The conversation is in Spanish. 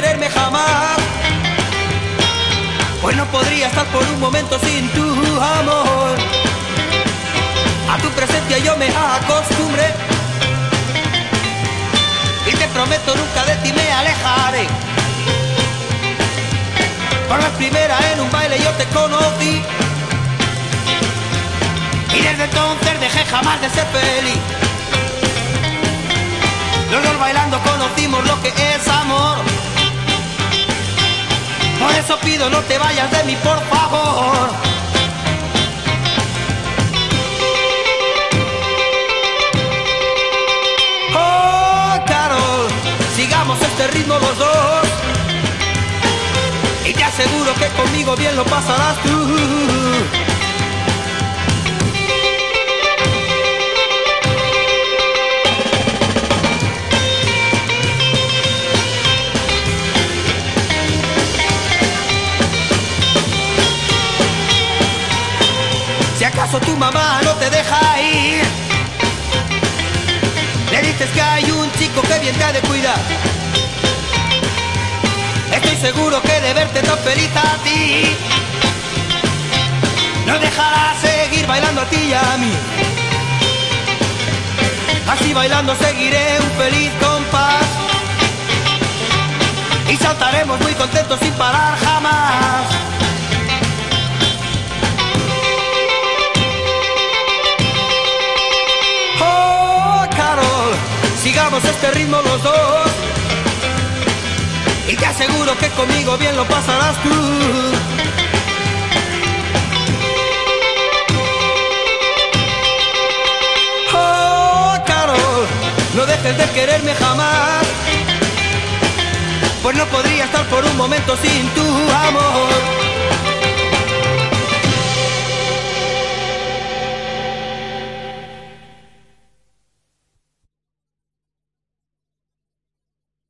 quererme jamás. Pues no podría estar por un momento sin tu amor. A tu presencia yo me acostumbré. Y te prometo nunca de ti me alejaré. Por la primera en un baile yo te conocí. Y desde entonces dejé jamás de ser feliz. Los dos bailando conocimos eso pido no te vayas de mí, por favor. Oh, Carol, sigamos este ritmo los dos. Y te aseguro que conmigo bien lo pasarás tú. Acaso tu mamá no te deja ir? Le dices que hay un chico que bien te ha de cuidar. Estoy seguro que de verte tan feliz a ti, no dejará seguir bailando a ti y a mí. Así bailando seguiré un feliz compás y saltaremos muy contentos sin parar jamás. Sigamos este ritmo los dos. Y te aseguro que conmigo bien lo pasarás tú. Oh, Carol, no dejes de quererme jamás. Pues no podría estar por un momento sin tu amor.